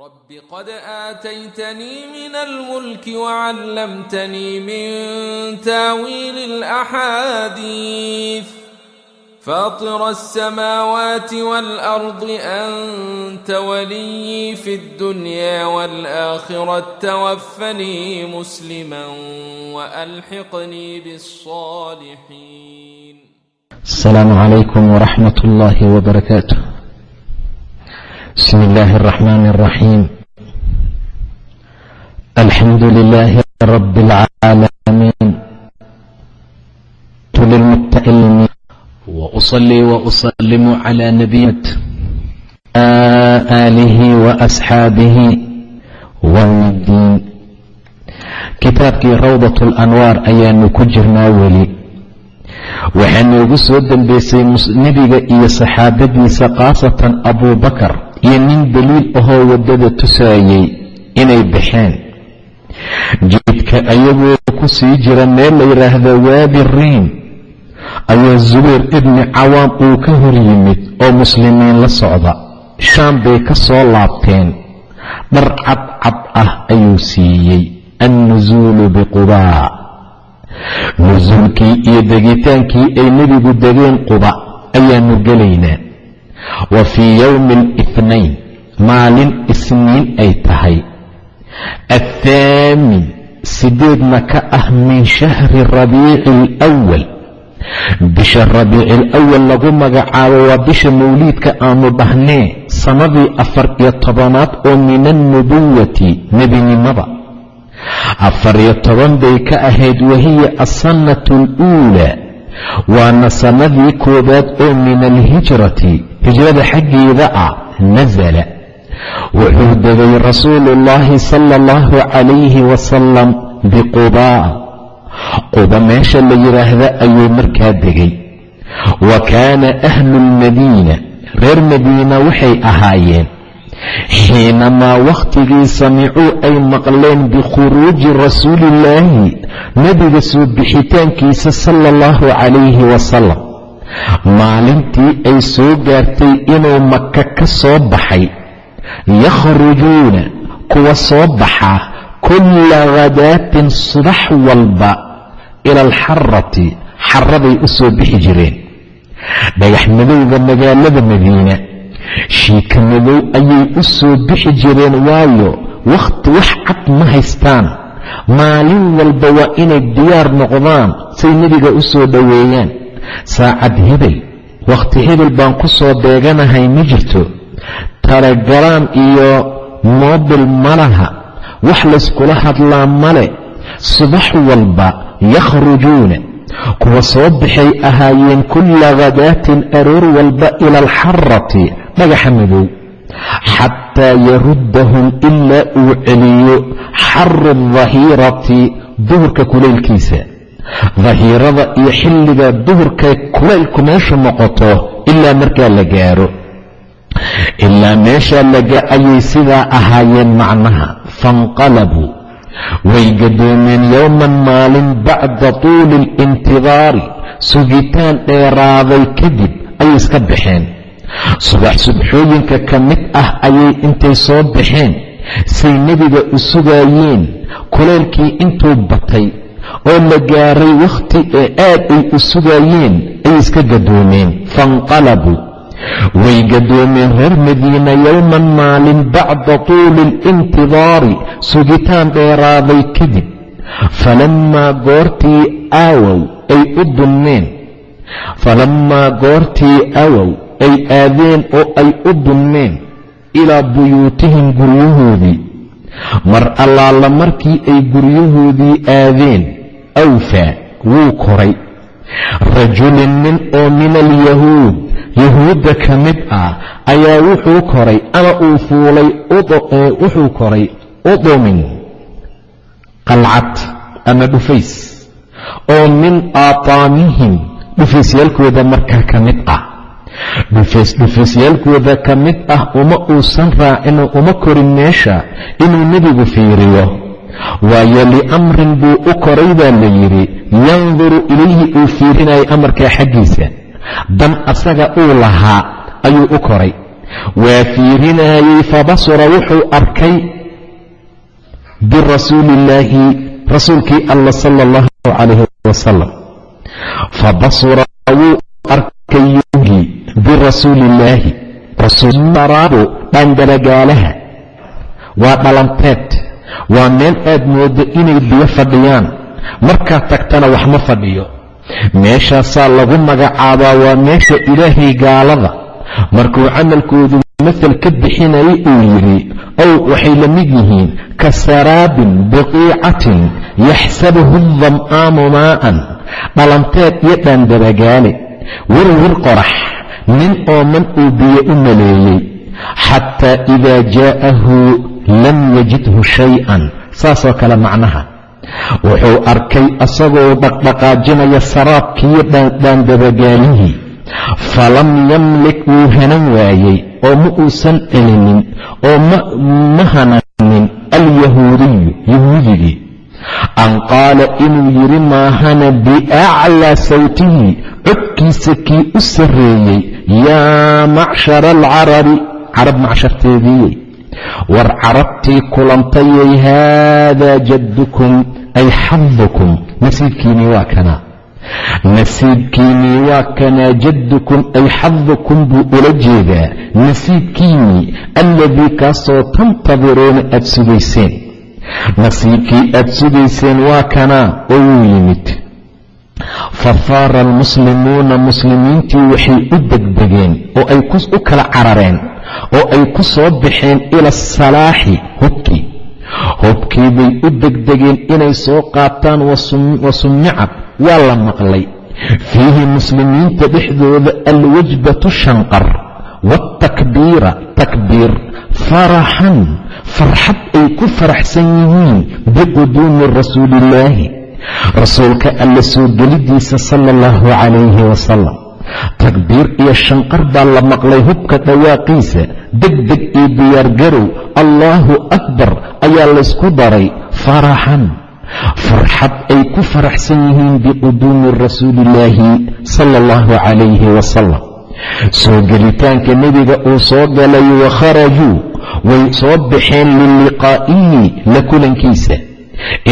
رب قد آتيتني من الملك وعلمتني من تاويل الأحاديث فاطر السماوات والأرض أنت ولي في الدنيا والآخرة توفني مسلما وألحقني بالصالحين السلام عليكم ورحمة الله وبركاته بسم الله الرحمن الرحيم الحمد لله رب العالمين للمتألمين وأصلي وأسلم على نبينا آله وأصحاabه wmdiin kitaabkii rawdaة الأnwaar ayaanu ku jirnaa weli waxaa noogu soo dembeysay nebiga iyo saxaabadiisa khaasatan abubakar iyo nin daliil ahoo waddada tusaayey inay baxeen. Jidka ayagoo ku sii jira meel la yidhaahdo waadi riim ayaa zubayr ibni cawaam uu ka hor yimid oo muslimiin la socda. Shaam bay ka soo laabteen. Dhar cadcad ah ayuu siiyey. Annusuulu biqubaa nusuulkii iyo degitaankii ay nebigu degeen quba ayaanu gelaynaa wa fii yowmi alithnayn maalin isniin ay tahay. Athaamin sideedna ka ah min shahri rabiici alwal bisha rabiici alawal lagu magacaabo waa bisha mawliidka aanu dhahnee sannadii afar iyo tobanaad oo min alnubuwati nebinimada. Afar iyo toban bay ka ahayd wahiya alsannatu aluulaa waana sannadii koowaad oo min alhijrati hijrada xaggeeda ah nasala wuxuu degay rasuulu ullaahi sala allahu calayhi wasalam biqubaa quba meesha la yidhaahda ayuu markaa degay wa kaana ahlu lmadiina reer madiina waxay ahaayeen xiinamaa wakhtigii samicuu ay maqleen bikhuruuji rasuuliillaahi nebiga soo bixitaankiisa sala allahu calayhi wasalam maalintii ay soo gaartay inuu maka ka soo baxay yakhrujuuna kuwa soo baxa kulla khadaatin subax walba ila alxarati xaraday u soo bixi jireen dhagax madowga magaalada madiina shiika madow ayay u soo bixi jireen waayo wakhti wax cad ma haystaan. Maalin walba waa inay diyaar noqdaan. Say nebiga u soo dhoweeyaan saacad hebel wakhti hebel baan ku soo beeganahay ma jirto. Talagalaan iyo moobil ma laha. Wax layskula hadlaa male subax walba yakhrujuuna. Kuwa soo baxay ahaayeen kulla khadaatin aroor walba ila alxarati dhagaxa madow xataa yaruddahum ilaa uu celiyo xaru dahiirati duhurka kulaylkiisa dahiirada iyo xilliga duhurka kulaylku meeshu noqoto ilaa markaa la gaaro ilaa meeshaa laga ayay sidaa ahaayeen macnaha fainqalabuu way gadoomeen yowman maalin bacda tuuli alintidaari sugitaan dheeraaday kadib ayay iska baxeen subax subxooyinka ka mid ah ayay intay soo baxeen. Say nebiga u sugaayeen kulaylkii intuu batay oo la gaaray wakhti ee aad ay u sugaayeen ayay iska gadoomeen fainqalabuu way gadoomeen reer madiina yowman maalin bacda tuuli alintidaari sugitaan dheeraaday kadib. Falammaa goortii aawow ay u dunneen. Falammaa goortii awow ay aadeen oo ay u dunneen ilaa buyuutihim guryahoodii. Mar allaala markii ay guryahoodii aadeen awfaa wuu koray. Rajulin nin oo min alyahuud yahuudda ka mid ah ayaa wuxuu koray ama uu fuulay wuxuu koray udumin qalcad ama dhufays oo min aataamihim dhufaysyaalkooda markaa ka mid ah dhufaysyaalkooda ka mid ah uma uusan raacin uma korin meesha inuu nebigu fiiriyo. Waayo liamrin buu u koray baa la yidhi yanduru ilayhi uu fiirinayo amarkaa xaggiisa. Dan asaga uu lahaa ayuu u koray. Waa fiirinayey fabasura wuxuu arkay birasuuli illaahi rasuulkii alla sala allahu calayhi wasalam fabasura wuu arkay yugi birasuuli illaahi rasuularaadu waa dhalanteed. Waa meel aad moodo inay biyo fadhiyaan. Markaad tagtana wax ma fadhiyo. Meeshaasaa lagu magacaabaa waa meesha ilaahay gaalada. Markuu camalkoodu masal ka bixinayay uu yidhi ow waxay la mid yihiin ka saraabin biqiicatin yaxsabuhu dam'aamu maa'an. Dhalanteed iyo dhaandabagaale wirwir qorax nin ooman uu biyo u maleeyey xataa idaa jaa'ahu lam yajidhu shay-an. Saasoo kale macnaha wuxuu arkay asagoo dhaqdhaqaajinaya saraabkiiyo dhaandabagaalihii falam yamlik wuu hanan waayey oo ma uusan celinin oo ma hananin alyahuudiyu yahuudigii an qaala inuu yidhi maahana biaclaa sawtihi codkiisa kii u sarreeyey yaa macshara alcarabi carab macsharteediiyey war carabtii kulantayay haadaa jaddukum ay xadukum nasiibkiinii waa kanaa nasiibkiinii waa kanaa jaddukum ay xadukum buu ula jeedaa nasiibkiinii alladii kaasoo tantadiruuna aad sugayseen nasiibkii aad sugayseen waa kanaa oo wuu yimid fafaara almuslimuuna muslimiintii waxay u degdegeen oo ay u kala carareen oo ay ku soo baxeen ila asalaaxi hubkii. Hubkii bay u degdegeen inay soo qaataan wasumicad waa la maqlay. Fiihi muslimiinta dhexdooda alwajbatu shanqar waatakbiira takbiir. Faraxan farxad ay ku faraxsan yihiin biquduumi rasuuliillaahi rasuulka alla soo gelidiisa sala allahu calayhi wasalam takbiir iyo shanqar baa la maqlay hubka dhawaaqiisa. Degdeg iyo diyaargarow allaahu akbar ayaa laysku daray faraxan. Farxad ay ku faraxsan yihiin biquduumi rasuuliillaahi sala allahu calayhi wasalam soo gelitaanka nebiga uu soo galay wa kharajuu way soo baxeen liliqaa'ihi la kulankiisa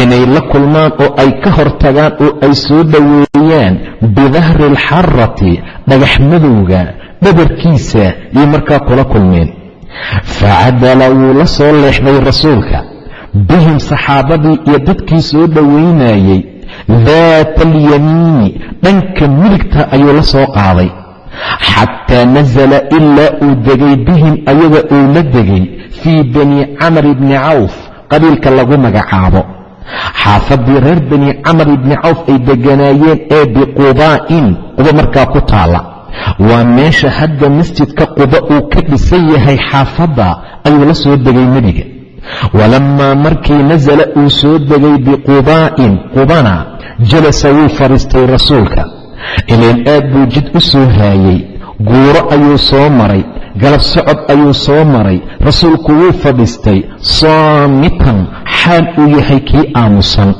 inay la kulmaan oo ay ka hortagaan oo ay soo dhoweeyaan bidahri alxarati dhagax madowga dhabarkiisa yay markaa kula kulmeen. Facadala wuu la soo leexday rasuulka. Bihim saxaabadii iyo dadkii soo dhoweynayey daata alyamiini dhanka midigta ayuu la soo qaaday. Xataa nasala ilaa uu degay bihim ayaga uu la degay fii bani camr ibni cawf qabiilka lagu magacaabo xaafadii reer bani camar ibni cawf ay deganaayeen ee biqubaa'in quba markaa ku taala. Waa meesha hadda masjidka quba uu ka dhisan yahay xaafadda ayuu la soo degay nebiga. Walammaa markii nasala uu soo degay biqubaa'in qubana jalasa wuu fadhiistay rasuulka. Ileen aad buu jid u soo haayey guuro ayuu soo maray galab socod ayuu soo maray rasuulku wuu fadhiistay saamitan xaal uu yahay kii aamusan.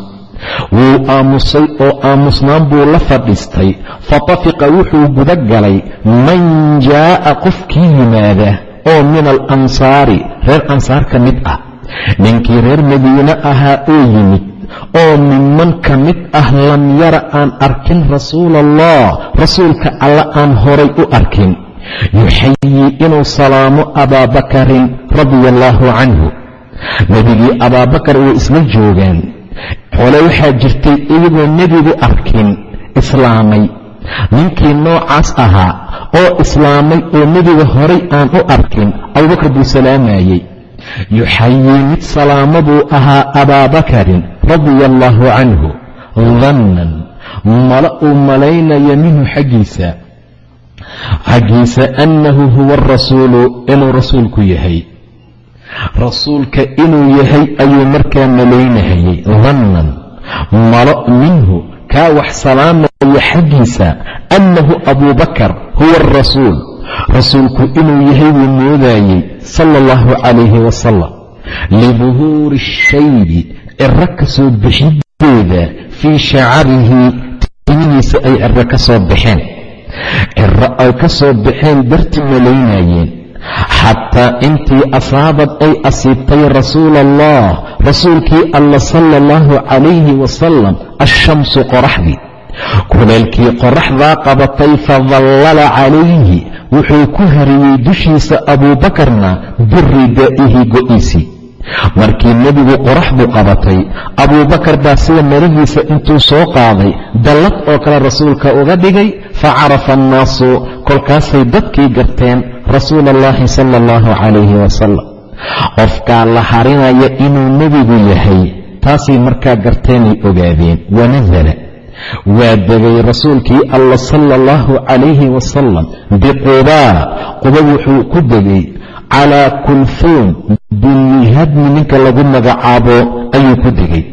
Wuu aamusay oo aamusnaan buu la fadhiistay fatafiqa wuxuu guda galay man jaa'a qofkii yimaada oo min alansaari reer ansaar ka mid ah. Ninkii reer madiine ahaa oo yimid oo minman ka mid ah lam yara aan arkin rasuula allah rasuulka alla aan horay u arkin. Yuxayii inuu salaamo abaabakarin radia allaahu canhu. Nebigii abaabakar way isla joogaan xole waxaa jirtay iyagoo nebigu arkin islaamay. Ninkii noocaas ahaa oo islaamay oo nebiga horay aan u arkin abubakar buu salaamayey yuxayii mid salaamo buu ahaa abaabakarin radia allaahu canhu dannan mala uu malaynaya minhu xaggiisa xaggiisa annahu huwa arasuulu inuu rasuulku yahay rasuulka inuu yahay ayuu markaa malaynahayey dannan malo minhu kaa wax salaamaya xaggiisa annahu abuubakar huwa arasuul rasuulku inuu yahay wuu moodayey sala allahu calayhi wasalam liduhuuri shaybi ciro ka soo bixideeda fii shacarihi timihiisa ay ciro ka soo baxeen ciro ay ka soo baxeen darti malaynayeen xataa intii asaabad ay asiibtay rasuula allah rasuulkii alla sala allahu calayhi wasalam ashamsu qoraxdii kuleelkii qoraxdaa qabatay fadallala calayhi wuxuu ku hariyey dushiisa abuubakarna biridaa'ihi go'iisii markii nebigu qoraxdu qabatay abuubakar baa sida marahiisa intuu soo qaaday dallad oo kale rasuulka uga dhigay fa carafa annaasu kolkaasay dadkii garteen rasuula allahi sala allahu calayhi wasalam qofkaa la harinaya inuu nebigu yahay taasay markaa garteenay ogaadeen wanasala waa degay rasuulkii alla sala allahu calayhi wasalam biqubaa quba wuxuu ku degay. Calaa kulfuun binhadmi ninka lagu magacaabo ayuu ku degay.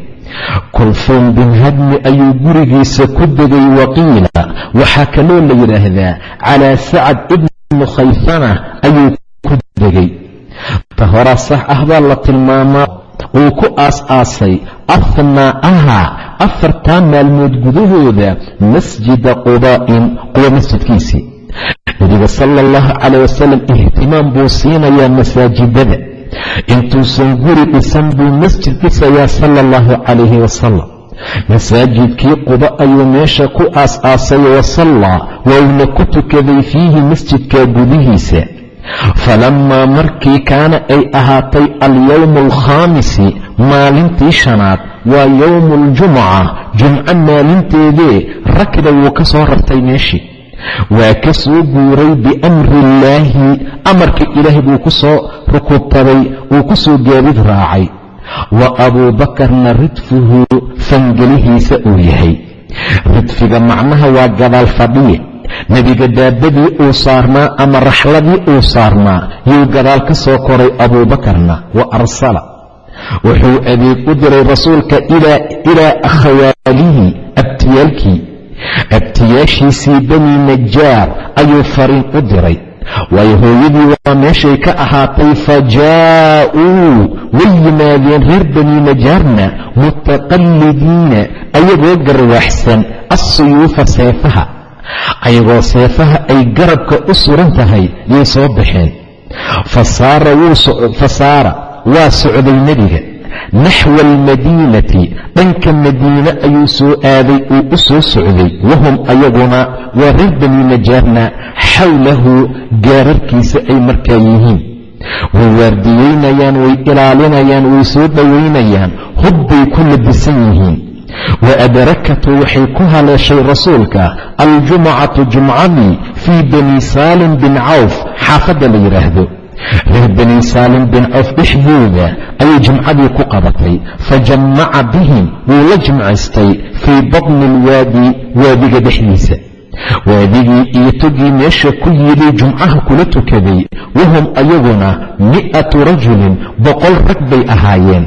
Kulfuun binhadmi ayuu gurigiisa ku degay waqiila. Waxaa kaloo la yidhaahdaa calaa sacad ibnu khayfana ayuu ku degay. Ta horaa sax ah baa la tilmaamaa uu ku aas-aasay afnaacaha afartaa maalmood gudahooda masjida qubaa'in quba masjidkiisii nebiga sala allahu calayh wasalam ihtimaam buu siinayaa masaajidada. Intuusan guri dhisan buu masjid dhisayaa sala allahu calayhi wasalam masaajidkii quba ayuu meesha ku aas-aasay wasallaa wauna ku tukaday fiihi masjidka gudihiisa falammaa markii kaana ay ahaatay alyowmu alkhaamisi maalintii shanaad waa yowmu aljumuca jumco maalinteedee rakda wuu ka soo rartay meeshii waa ka soo guuray biamri illaahi amarka ilaahay buu ku soo rukuubtaday uu ku soo gaabid raacay wa abuubakarna ridfuhu fangelihiisa uu yahay ridfiga macnaha waa gadaal fadhiye nebiga daabadii uu saarnaa ama raxladii uu saarnaa yuu gadaal ka soo koray abuubakarna wa arsala. Wuxuu adeeg u diray rasuulka ilaa akhawaalihi abtiyaalkii. Abtiyaashiisii bani najaar ayuu fariin u diray. Waayo hooyadii waa meeshay ka ahaatay fa jaa'uu way yimaadeen reer bani najaarna mutaqallidiina ayagoo garwaaxsan assuyuufa seefaha ayagoo seefaha ay garabka u suran tahay yay soo baxeen. Fasaara waa socday nebiga. Naxwa almadiinati dhanka madiine ayuu soo aaday uu u soo socday. Wahum ayaguna waa reer bani najaarna xawlahu gaararkiisa ay markaa yihiin. Way waardiyeynayaan way ilaalinayaan way soo dhowaynayaan hub bay ku labisan yihiin wa adrakatu waxay ku haleeshay rasuulka aljumcatu jumcadii fii bani saalim bin cawf xaafadda la yidhaahdo reer bani saalim bin cawf dhexdooda ayay jumcadii ku qabatay fa jammaca bihim wuu la jimcaystay fii batni alwaadi waadiga dhexdiisa waadigii iyo togii meesha ku yidhi jumcaha kula tukaday wahum ayaguna mi'atu rajulin boqol rag bay ahaayeen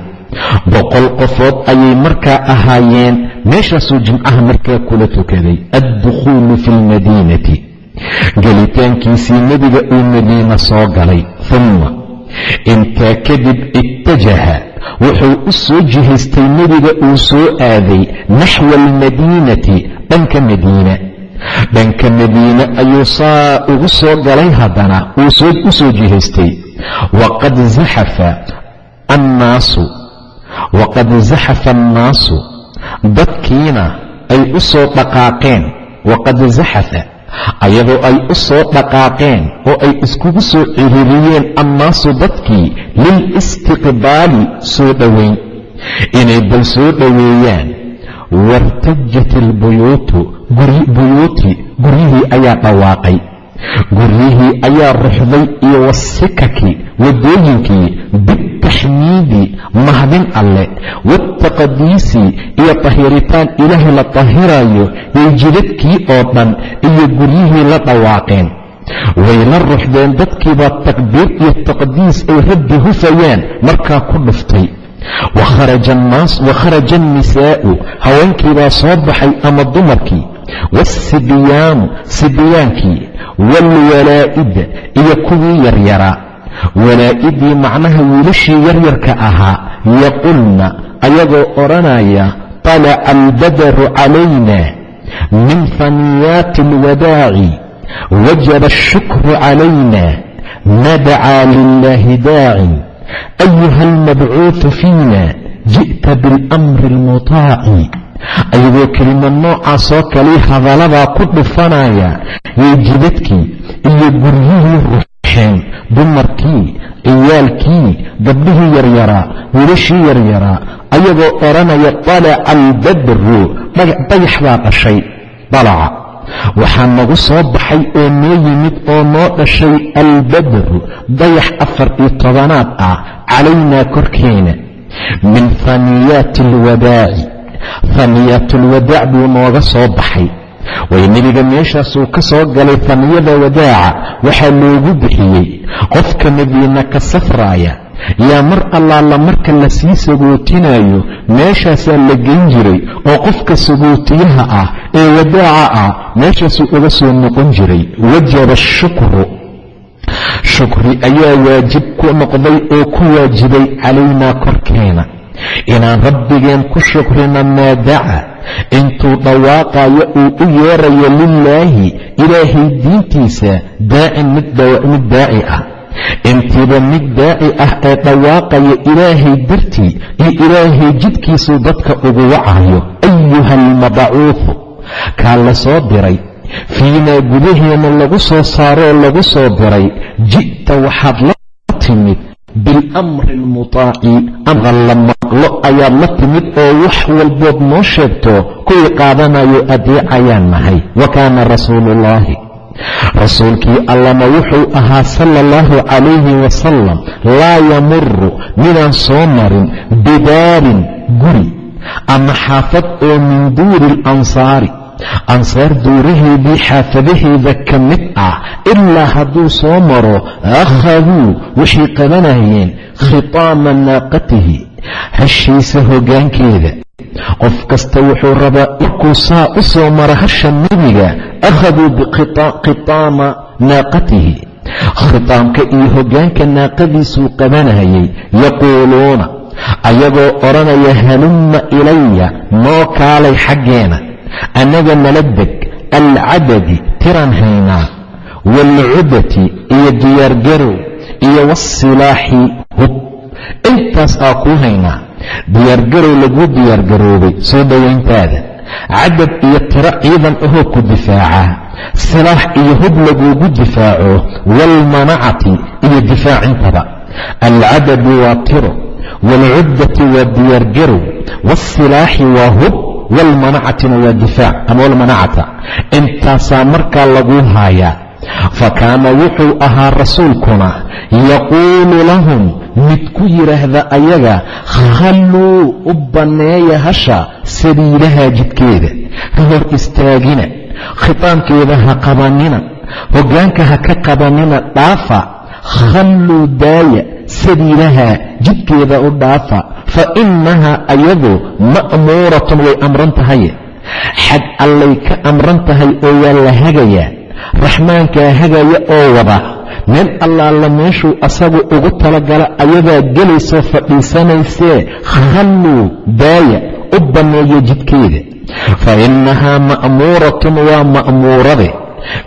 boqol qofood ayay markaa ahaayeen meeshaasuu jimcaha markaa kula tukaday addukhuulu fi lmadiinati gelitaankiisii nebiga uu madiina soo galay humma intaa kadib ittajaha. Wuxuu u soo jihaystay nebiga uu soo aaday naxwa almadiinati dhanka madiina. Dhanka madiine ayuu saa ugu soo galay haddana uu u soo jihaystay waqad zaxafa annaasu waqad zaxafa annaasu dadkiina ay u soo dhaqaaqeen waqad zaxafa ayadoo ay u soo dhaqaaqeen oo ay iskugu soo ciririyeen annaasu dadkii lilistiqbaali soo dhowayn inay bal soo dhoweeyaan wartajat ilbuyuutu buyuuti guryihii ayaa dhawaaqay guryihii ayaa ruxday iyo wasikaki waddooyinkii bitaxmiidi mahdin alle waataqdiisi iyo tahiritaan ilaahay la tahirayo yay jidadkii oo dhan iyo guryihii la dhawaaqeen. Way la ruxdeen dadkiibaa takbiir iyo taqdiis ay rabbi hufayaan markaa ku dhuftay. Wakharaja annisaa'u haweenkiibaa soo baxay ama dumarkii. Waasibyaanu sibyaankii waalwalaa'ida iyo kuwii yaryaraa walaa'idii macnaha wiilashii yaryarka ahaa yaqulna ayagoo odhanaya طalaca albadaru calayna min faniyaati اlwadaaci wajaba الshukru calayna nadacaa lilaahi daacin ayuha almabcuudu fiina ji'ta biاlamri اlmutaaci ayagoo kelimad noocaasoo kalii hadaladaa ku dhufanaya yay jidadkii iyo guryihii ruxeen dumarkii ciyaalkii gabdhihii yaryaraa wilashii yaryaraa ayagoo odhanaya dalaca albadru dayax baa dhashay. Dalaca waxaa nagu soo baxay oo noo yimid oo noo dhashay albadru dayax afar iyo tobanaad ah calaynaa korkeena. Min haniyaati alwadaaci haniyaatulwadaac buu nooga soo baxay way nebiga meeshaasuu ka soo galay haniyada wadaaca waxaa loogu bixiyey. Qofka madiina ka safraaya yaa mar allaala marka la sii sagootinayo meeshaasaa la geyn jiray oo qofka sagootiyaha ah ee wadaaca ah meeshaasuu uga soo noqon jiray. Wajaba ashukru shukri ayaa waajib ku noqday oo ku waajibay calaynaa korkeena inaan rabbigeen ku shukrina maa daca intuu dhawaaqayo uu u yeerayo lilaahi ilaahay diintiisa daacin mid daaci ah. Intiiba mid daaci ah ee dhawaaqaya ilaahay dartii iyo ilaahay jidkiisuu dadka ugu wacayo ayuha almabacuufu kaa la soo diray. Fiinaa gudaheena lagu soo saaroo lagu soo diray ji'ta waxaad la timid bilmri lmutaaci amar la maqlo ayaad la timid oo wax walbood noo sheegto kuwii qaadanayo adeecayaan nahay. Wa kaana rasuulu rasuulkii allama wuxuu ahaa sala allahu calayhi wasalam laa yamuru midaan soo marin bidaarin guri ama xaafad oo min duuri alansaari ansaar duuraheedii xaafadaheeda ka mid ah ilaa hadduu soo maro akhaduu waxay qabanayeen khitaama naaqatihi hashiisa hoggaankeeda qof kasta wuxuu rabaa markuu saa u soo maro hasha nebiga akhaduu bikhitaama naaqatihi. Khitaamka iyo hoggaanka naaqadiisuu qabanayay yaquuluuna ayagoo odhanaya halumma ilaya noo kaalay xaggeena annaga nala deg alcadadi tiraan haynaa waalcudati iyo diyaargarow iyo waasilaaxi hub. Intaas aa kuu haynaa diyaargarow laguu diyaargaroobay soo dhowayntaada cadad iyo tiro ciidan ahoo ku difaacaa silaax iyo hub laguugu difaaco waalmanacati iyo difaacintaba. Alcadadu waa tiro waalcuddati waa diyaargarow waasilaaxi waa hub waalmanacatina waa difaac ama walmanacata intaasaa markaa laguu haayaa fa kaana wuxuu ahaa rasuulkuna yaquulu lahum mid ku yidhaahda ayaga khalluu u banneeya hasha sabiilaha jidkeeda ha hor istaagina khitaankeeda ha qabanina hoggaanka ha ka qabanina dhaafa khalluu daaya sabiilaha jidkeeda u dhaafa fa innahaa ayadu ma'muuratun way amran tahay. Xag allay ka amran tahay oo waa la hagayaa raxmaankaa hagaya oo wada. Meel allaala meeshuu asagu ugu talagala ayadaa gelaysoo fadhiisanaysee khalluu daaya u banneeya jidkeeda. Fa innahaa ma'muuratun waa ma'muurade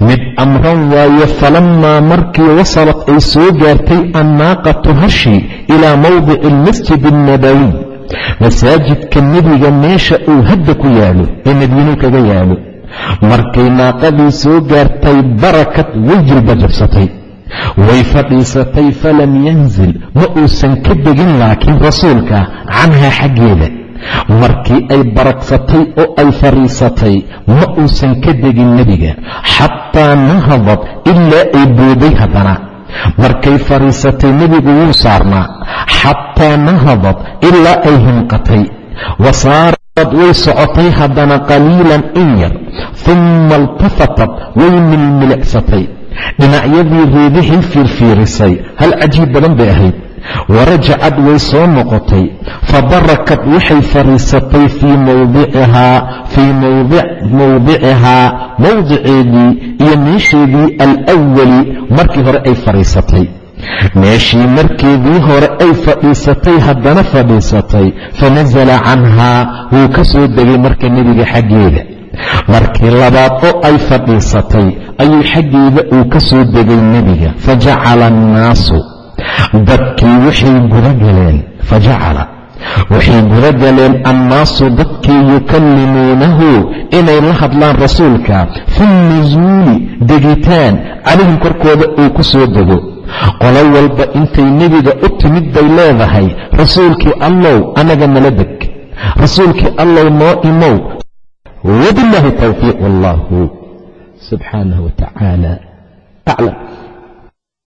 mid amran waaye falammaa markii wasalat ay soo gaartay annaaqatu hashi ilaa mawdici almasjid alnabawiy masaajidka nebiga meesha uu hadda ku yaalo ee madiinuu kaga yaalo. Markay naaqadii soo gaartay barakad way jilba jabsatay way fadhiisatay falam yanzil ma uusan ka degin laakiin rasuulka canhaa xaggeeda markii ay baragsatay oo ay fadhiisatay ma uusan ka degin nebiga xataa nahadad ilaa ay booday haddana. Markay fadhiisatay nebigu wuu saarnaa xataa nahadad ilaa ay hinqatay. Wa saarad way socotay haddana qaliilan in yar humma iltafatat way milmilicsatay dhinacyadii reedihii fiirfiirisay hal cajiib badan bay ahayd warajacad way soo noqotay. Fabarakat waxay mawdicihaa fii mawdicihaa mawdiceedii iyo meesheedii alwali markii hore ay fadhiisatay meeshii markeedii hore ay fadhiisatay haddana fadhiisatay. Fanasala canhaa wuu ka soo degay marka nebiga xaggeeda. Markii labaad oo ay fadhiisatay ayuu xaggeeda uu ka soo degay nebiga. Fajacala annaasu dadkii waxay gudagaleen fajacala waxay guda galeen annaasu dadkii yukallimuunahu inay la hadlaan rasuulka. Fi nusuuli degitaan calayhim korkooda uu ku soo dego. Qolo walba intay nebiga u timid bay leedahay rasuulkii allow anaga nala deg. Rasuulkii allow noo imow. Wabilaahi towfiiq wallahu subxaanahu wa tacaala aclam